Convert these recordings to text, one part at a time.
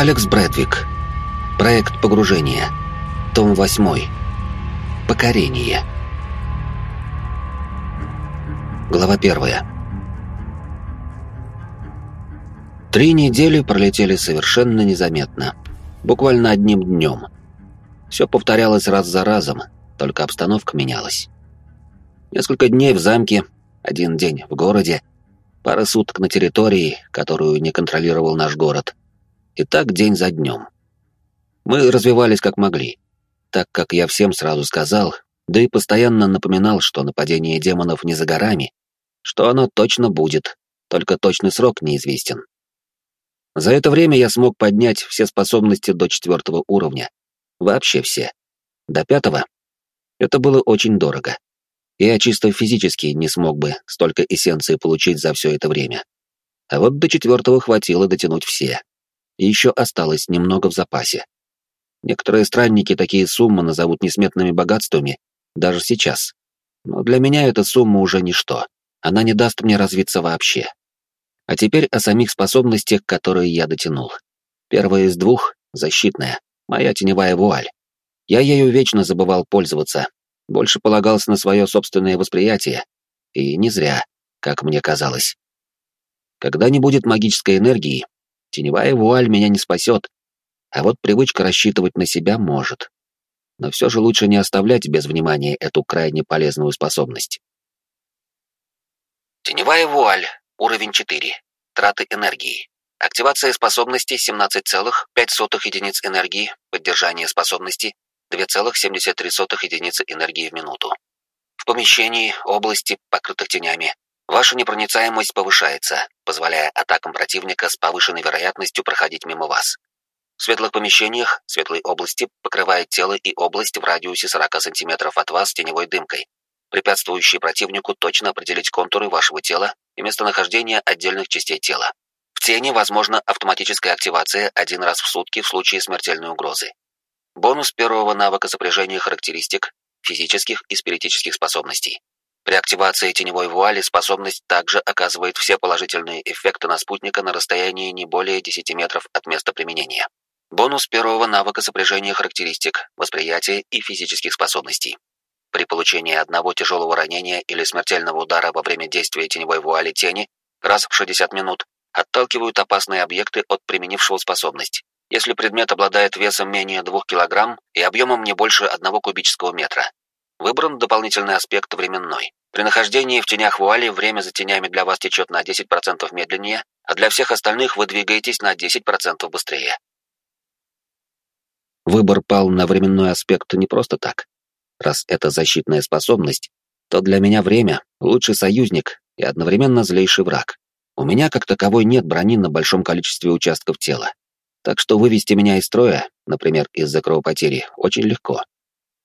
Алекс Брэдвик. Проект погружения. Том 8. Покорение. Глава 1. Три недели пролетели совершенно незаметно. Буквально одним днем. Все повторялось раз за разом, только обстановка менялась. Несколько дней в замке, один день в городе, пара суток на территории, которую не контролировал наш город — и так день за днем. Мы развивались как могли, так как я всем сразу сказал, да и постоянно напоминал, что нападение демонов не за горами, что оно точно будет, только точный срок неизвестен. За это время я смог поднять все способности до четвертого уровня. Вообще все. До пятого. Это было очень дорого. Я чисто физически не смог бы столько эссенции получить за все это время. А вот до четвертого хватило дотянуть все и еще осталось немного в запасе. Некоторые странники такие суммы назовут несметными богатствами даже сейчас. Но для меня эта сумма уже ничто. Она не даст мне развиться вообще. А теперь о самих способностях, которые я дотянул. Первая из двух — защитная, моя теневая вуаль. Я ею вечно забывал пользоваться, больше полагался на свое собственное восприятие. И не зря, как мне казалось. Когда не будет магической энергии, Теневая вуаль меня не спасет, а вот привычка рассчитывать на себя может. Но все же лучше не оставлять без внимания эту крайне полезную способность. Теневая вуаль, уровень 4. Траты энергии. Активация способности 17,5 единиц энергии, поддержание способности 2,73 единицы энергии в минуту. В помещении, области, покрытых тенями, Ваша непроницаемость повышается, позволяя атакам противника с повышенной вероятностью проходить мимо вас. В светлых помещениях светлой области покрывает тело и область в радиусе 40 см от вас теневой дымкой, препятствующей противнику точно определить контуры вашего тела и местонахождение отдельных частей тела. В тени возможна автоматическая активация один раз в сутки в случае смертельной угрозы. Бонус первого навыка сопряжения характеристик, физических и спиритических способностей. При активации теневой вуали способность также оказывает все положительные эффекты на спутника на расстоянии не более 10 метров от места применения. Бонус первого навыка сопряжения характеристик, восприятия и физических способностей. При получении одного тяжелого ранения или смертельного удара во время действия теневой вуали тени раз в 60 минут отталкивают опасные объекты от применившего способность, если предмет обладает весом менее 2 кг и объемом не больше 1 кубического метра. Выбран дополнительный аспект временной. При нахождении в тенях вуали время за тенями для вас течет на 10% медленнее, а для всех остальных вы двигаетесь на 10% быстрее. Выбор пал на временной аспект не просто так. Раз это защитная способность, то для меня время — лучший союзник и одновременно злейший враг. У меня как таковой нет брони на большом количестве участков тела. Так что вывести меня из строя, например, из-за кровопотери, очень легко.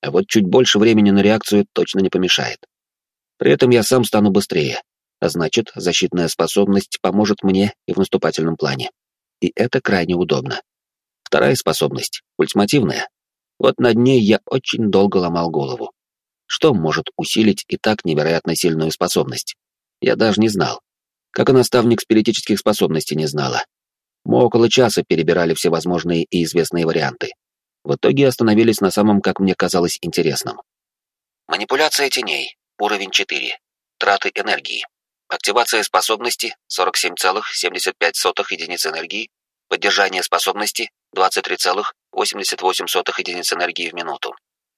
А вот чуть больше времени на реакцию точно не помешает. При этом я сам стану быстрее, а значит, защитная способность поможет мне и в наступательном плане. И это крайне удобно. Вторая способность, ультимативная. Вот над ней я очень долго ломал голову. Что может усилить и так невероятно сильную способность? Я даже не знал. Как и наставник спиритических способностей не знала. Мы около часа перебирали все возможные и известные варианты. В итоге остановились на самом, как мне казалось, интересном. Манипуляция теней. Уровень 4. Траты энергии. Активация способности 47,75 единиц энергии. Поддержание способности 23,88 единиц энергии в минуту.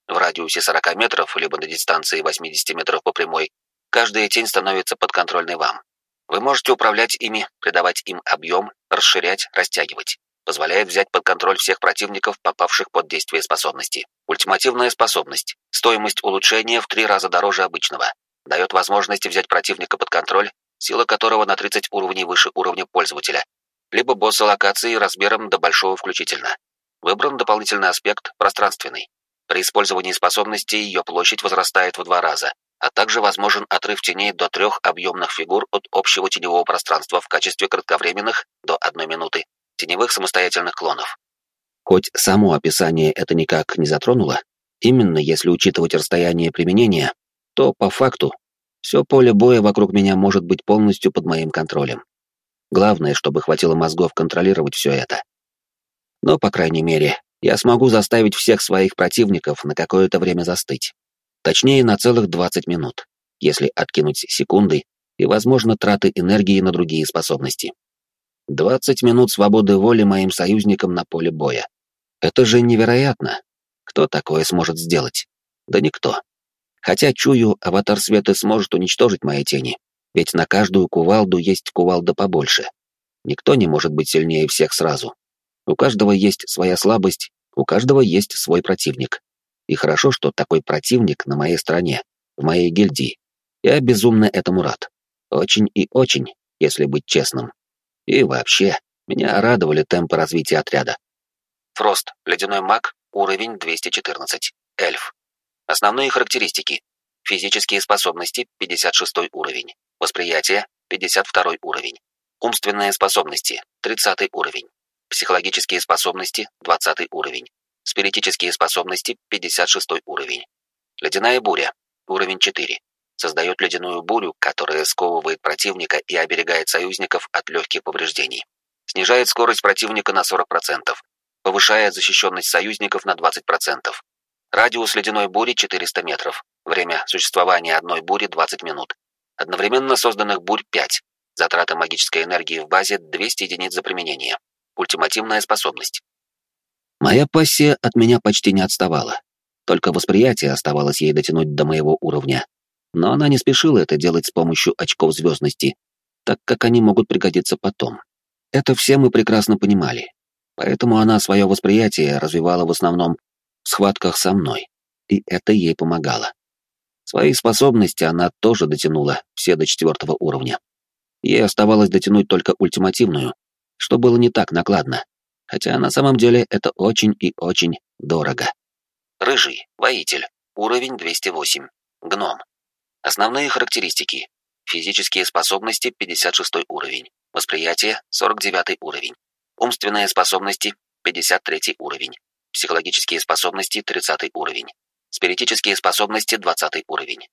В радиусе 40 метров, либо на дистанции 80 метров по прямой, каждая тень становится подконтрольной вам. Вы можете управлять ими, придавать им объем, расширять, растягивать. Позволяет взять под контроль всех противников, попавших под действие способности. Ультимативная способность. Стоимость улучшения в три раза дороже обычного. Дает возможность взять противника под контроль, сила которого на 30 уровней выше уровня пользователя. Либо босса локации размером до большого включительно. Выбран дополнительный аспект пространственный. При использовании способности ее площадь возрастает в два раза, а также возможен отрыв теней до трех объемных фигур от общего теневого пространства в качестве кратковременных до одной минуты теневых самостоятельных клонов. Хоть само описание это никак не затронуло, именно если учитывать расстояние применения, то по факту все поле боя вокруг меня может быть полностью под моим контролем. Главное, чтобы хватило мозгов контролировать все это. Но, по крайней мере, я смогу заставить всех своих противников на какое-то время застыть. Точнее, на целых 20 минут, если откинуть секунды и, возможно, траты энергии на другие способности. 20 минут свободы воли моим союзникам на поле боя. Это же невероятно. Кто такое сможет сделать? Да никто. Хотя, чую, аватар света сможет уничтожить мои тени, ведь на каждую кувалду есть кувалда побольше. Никто не может быть сильнее всех сразу. У каждого есть своя слабость, у каждого есть свой противник. И хорошо, что такой противник на моей стороне, в моей гильдии. Я безумно этому рад. Очень и очень, если быть честным. И вообще, меня радовали темпы развития отряда. Фрост, ледяной маг, уровень 214, эльф. Основные характеристики. Физические способности 56 уровень. Восприятие 52 уровень. Умственные способности 30 уровень. Психологические способности 20 уровень. Спиритические способности 56 уровень. Ледяная буря уровень 4. Создает ледяную бурю, которая сковывает противника и оберегает союзников от легких повреждений. Снижает скорость противника на 40%. Повышает защищенность союзников на 20%. Радиус ледяной бури 400 метров. Время существования одной бури 20 минут. Одновременно созданных бурь 5. Затрата магической энергии в базе 200 единиц за применение. Ультимативная способность. Моя пассия от меня почти не отставала. Только восприятие оставалось ей дотянуть до моего уровня. Но она не спешила это делать с помощью очков звездности, так как они могут пригодиться потом. Это все мы прекрасно понимали. Поэтому она свое восприятие развивала в основном в схватках со мной, и это ей помогало. Свои способности она тоже дотянула все до четвертого уровня. Ей оставалось дотянуть только ультимативную, что было не так накладно, хотя на самом деле это очень и очень дорого. Рыжий, воитель, уровень 208, гном. Основные характеристики. Физические способности 56 уровень, восприятие 49 уровень, умственные способности 53 уровень, психологические способности 30 уровень, спиритические способности 20 уровень.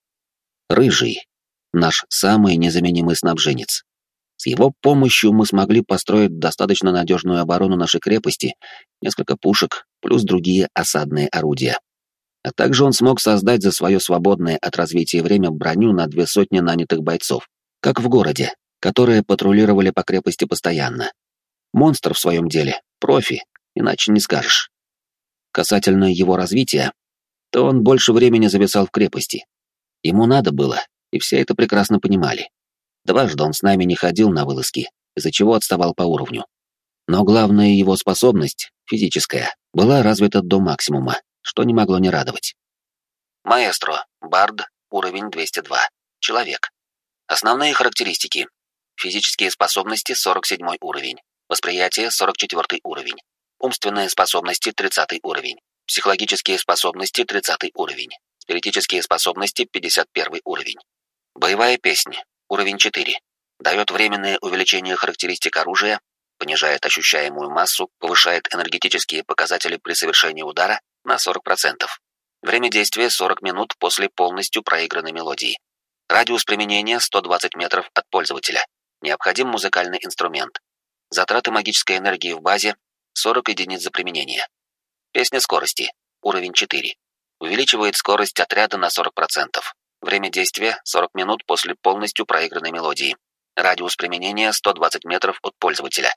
Рыжий, наш самый незаменимый снабженец. С его помощью мы смогли построить достаточно надежную оборону нашей крепости, несколько пушек, плюс другие осадные орудия. А также он смог создать за свое свободное от развития время броню на две сотни нанятых бойцов, как в городе, которые патрулировали по крепости постоянно. Монстр в своем деле, профи, иначе не скажешь. Касательно его развития, то он больше времени зависал в крепости. Ему надо было, и все это прекрасно понимали. Дважды он с нами не ходил на вылазки, из-за чего отставал по уровню. Но главная его способность, физическая, была развита до максимума, что не могло не радовать. Маэстро, Бард, уровень 202, человек. Основные характеристики. Физические способности 47 уровень, восприятие 44 уровень, умственные способности 30 уровень, психологические способности 30 уровень, спиритические способности 51 уровень. Боевая песня, Уровень 4. Дает временное увеличение характеристик оружия, понижает ощущаемую массу, повышает энергетические показатели при совершении удара на 40%. Время действия 40 минут после полностью проигранной мелодии. Радиус применения 120 метров от пользователя. Необходим музыкальный инструмент. Затраты магической энергии в базе 40 единиц за применение. Песня скорости. Уровень 4. Увеличивает скорость отряда на 40%. Время действия — 40 минут после полностью проигранной мелодии. Радиус применения — 120 метров от пользователя.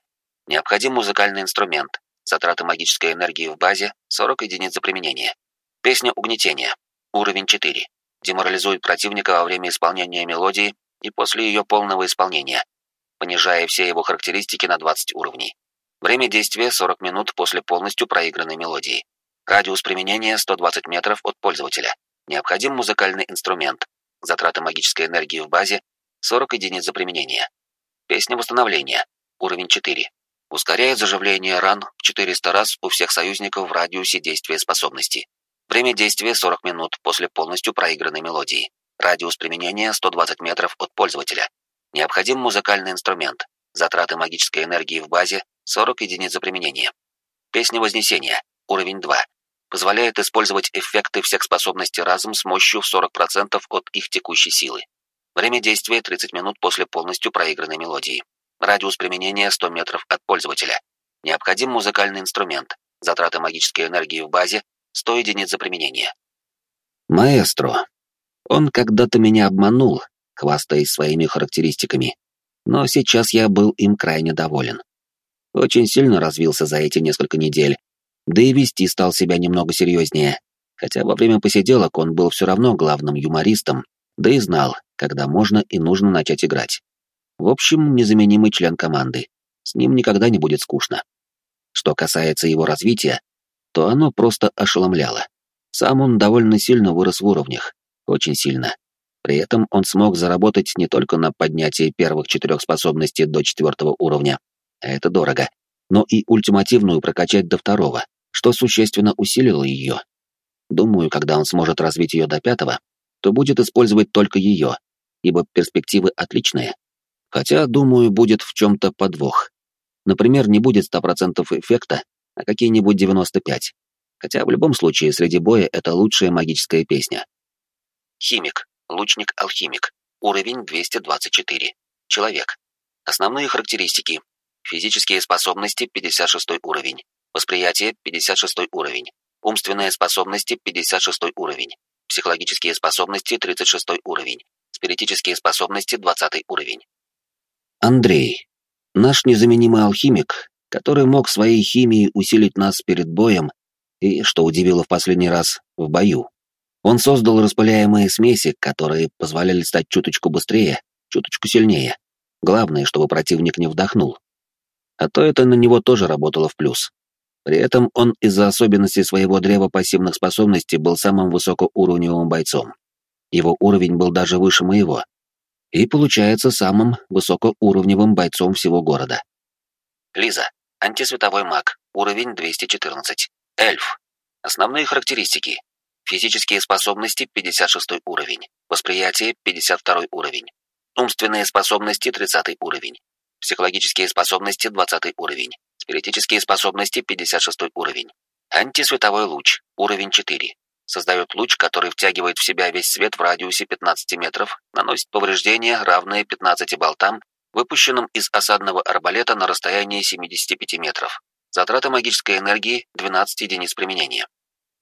Необходим музыкальный инструмент. Затраты магической энергии в базе — 40 единиц за применение. Песня угнетения. Уровень 4. Деморализует противника во время исполнения мелодии и после ее полного исполнения, понижая все его характеристики на 20 уровней. Время действия 40 минут после полностью проигранной мелодии. Радиус применения 120 метров от пользователя. Необходим музыкальный инструмент. Затраты магической энергии в базе 40 единиц за применение. Песня восстановления. Уровень 4. Ускоряет заживление ран в 400 раз у всех союзников в радиусе действия способности. Время действия 40 минут после полностью проигранной мелодии. Радиус применения 120 метров от пользователя. Необходим музыкальный инструмент. Затраты магической энергии в базе 40 единиц за применение. Песня Вознесения. Уровень 2 позволяет использовать эффекты всех способностей разом с мощью в 40% от их текущей силы. Время действия 30 минут после полностью проигранной мелодии. Радиус применения 100 метров от пользователя. Необходим музыкальный инструмент. Затраты магической энергии в базе 100 единиц за применение. Маэстро. Он когда-то меня обманул, хвастаясь своими характеристиками, но сейчас я был им крайне доволен. Очень сильно развился за эти несколько недель, да и вести стал себя немного серьезнее, хотя во время посиделок он был все равно главным юмористом, да и знал, когда можно и нужно начать играть. В общем, незаменимый член команды. С ним никогда не будет скучно. Что касается его развития, то оно просто ошеломляло. Сам он довольно сильно вырос в уровнях, очень сильно. При этом он смог заработать не только на поднятии первых четырех способностей до четвертого уровня, а это дорого, но и ультимативную прокачать до второго, что существенно усилило ее. Думаю, когда он сможет развить ее до пятого, то будет использовать только ее, ибо перспективы отличные. Хотя, думаю, будет в чем-то подвох. Например, не будет 100% эффекта, а какие-нибудь 95. Хотя в любом случае среди боя это лучшая магическая песня. Химик, лучник-алхимик, уровень 224. Человек. Основные характеристики. Физические способности 56 уровень. Восприятие 56 уровень. Умственные способности 56 уровень. Психологические способности 36 уровень. Спиритические способности 20 уровень. Андрей. Наш незаменимый алхимик, который мог своей химией усилить нас перед боем и, что удивило в последний раз, в бою. Он создал распыляемые смеси, которые позволяли стать чуточку быстрее, чуточку сильнее. Главное, чтобы противник не вдохнул. А то это на него тоже работало в плюс. При этом он из-за особенностей своего древа пассивных способностей был самым высокоуровневым бойцом. Его уровень был даже выше моего. И получается самым высокоуровневым бойцом всего города. Лиза. Антисветовой маг. Уровень 214. Эльф. Основные характеристики. Физические способности 56 уровень. Восприятие 52 уровень. Умственные способности 30 уровень. Психологические способности 20 уровень. Спиритические способности 56 уровень. Антисветовой луч. Уровень 4. Создает луч, который втягивает в себя весь свет в радиусе 15 метров, наносит повреждения, равные 15 болтам, выпущенным из осадного арбалета на расстоянии 75 метров. Затрата магической энергии 12 единиц применения.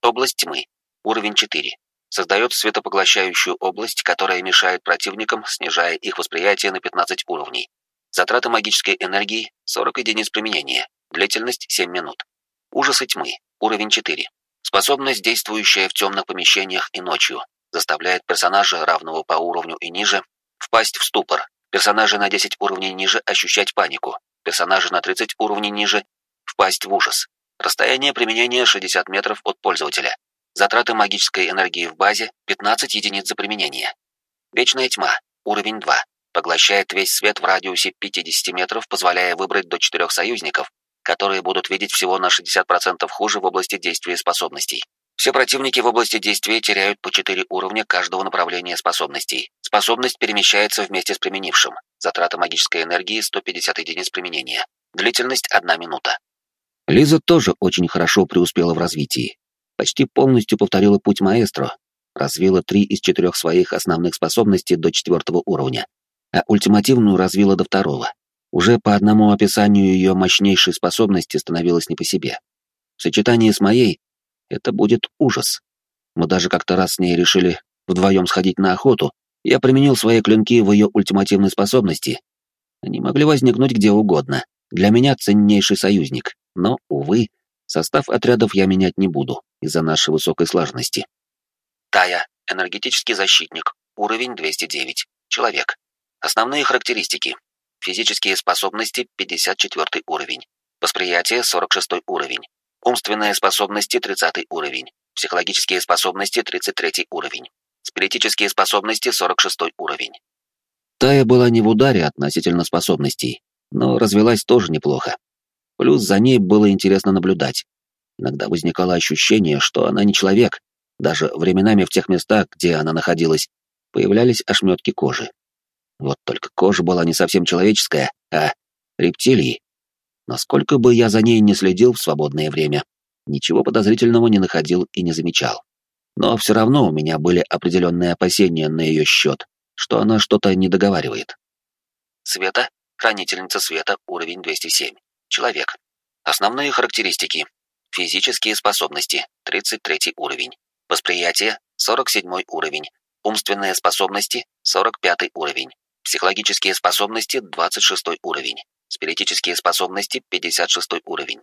Область тьмы. Уровень 4. Создает светопоглощающую область, которая мешает противникам, снижая их восприятие на 15 уровней. Затрата магической энергии 40 единиц применения. Длительность 7 минут. Ужасы тьмы. Уровень 4. Способность, действующая в темных помещениях и ночью, заставляет персонажа, равного по уровню и ниже, впасть в ступор. Персонажи на 10 уровней ниже ощущать панику. Персонажи на 30 уровней ниже Впасть в ужас. Расстояние применения 60 метров от пользователя. Затраты магической энергии в базе 15 единиц за применение. Вечная тьма. Уровень 2. Поглощает весь свет в радиусе 50 метров, позволяя выбрать до 4 союзников, которые будут видеть всего на 60% хуже в области действия способностей. Все противники в области действия теряют по 4 уровня каждого направления способностей. Способность перемещается вместе с применившим. Затрата магической энергии 150 единиц применения. Длительность 1 минута. Лиза тоже очень хорошо преуспела в развитии. Почти полностью повторила путь маэстро, развила три из четырех своих основных способностей до четвертого уровня, а ультимативную развила до второго. Уже по одному описанию ее мощнейшей способности становилось не по себе. В сочетании с моей это будет ужас. Мы даже как-то раз с ней решили вдвоем сходить на охоту, я применил свои клинки в ее ультимативной способности. Они могли возникнуть где угодно. Для меня ценнейший союзник. Но, увы, состав отрядов я менять не буду из-за нашей высокой слаженности. Тая, энергетический защитник, уровень 209, человек. Основные характеристики. Физические способности 54 уровень. Восприятие 46 уровень. Умственные способности 30 уровень. Психологические способности 33 уровень. Спиритические способности 46 уровень. Тая была не в ударе относительно способностей, но развелась тоже неплохо. Плюс за ней было интересно наблюдать. Иногда возникало ощущение, что она не человек. Даже временами в тех местах, где она находилась, появлялись ошметки кожи. Вот только кожа была не совсем человеческая, а рептилии. Насколько бы я за ней не следил в свободное время, ничего подозрительного не находил и не замечал. Но все равно у меня были определенные опасения на ее счет, что она что-то не договаривает. Света, хранительница света, уровень 207 человек. Основные характеристики. Физические способности – 33 уровень. Восприятие – 47 уровень. Умственные способности – 45 уровень. Психологические способности – 26 уровень. Спиритические способности – 56 уровень.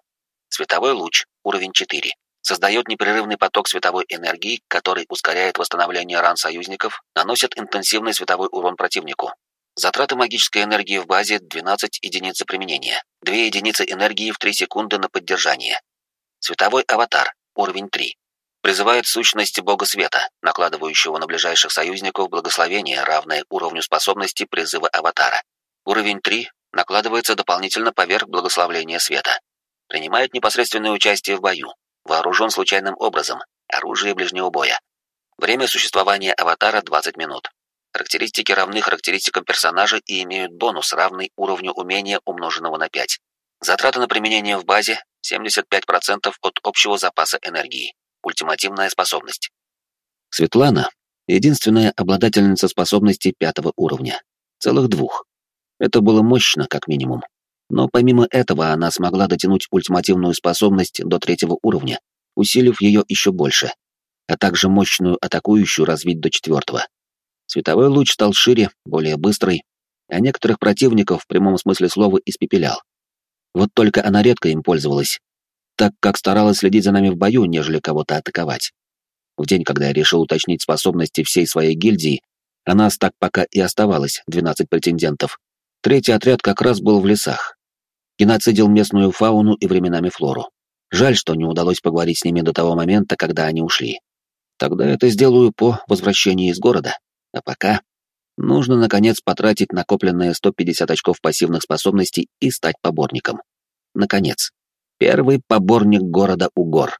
Световой луч – уровень 4. Создает непрерывный поток световой энергии, который ускоряет восстановление ран союзников, наносит интенсивный световой урон противнику. Затраты магической энергии в базе 12 единиц за применение. 2 единицы энергии в 3 секунды на поддержание. Световой аватар, уровень 3. Призывает сущность бога света, накладывающего на ближайших союзников благословение, равное уровню способности призыва аватара. Уровень 3 накладывается дополнительно поверх благословления света. Принимает непосредственное участие в бою. Вооружен случайным образом. Оружие ближнего боя. Время существования аватара 20 минут. Характеристики равны характеристикам персонажа и имеют бонус, равный уровню умения, умноженного на 5. Затраты на применение в базе 75% от общего запаса энергии. Ультимативная способность. Светлана — единственная обладательница способностей пятого уровня. Целых двух. Это было мощно, как минимум. Но помимо этого она смогла дотянуть ультимативную способность до третьего уровня, усилив ее еще больше, а также мощную атакующую развить до четвертого. Световой луч стал шире, более быстрый, а некоторых противников в прямом смысле слова испепелял. Вот только она редко им пользовалась, так как старалась следить за нами в бою, нежели кого-то атаковать. В день, когда я решил уточнить способности всей своей гильдии, а нас так пока и оставалось 12 претендентов, третий отряд как раз был в лесах. Геноцидил местную фауну и временами флору. Жаль, что не удалось поговорить с ними до того момента, когда они ушли. Тогда это сделаю по возвращении из города. А пока нужно, наконец, потратить накопленные 150 очков пассивных способностей и стать поборником. Наконец. Первый поборник города у гор.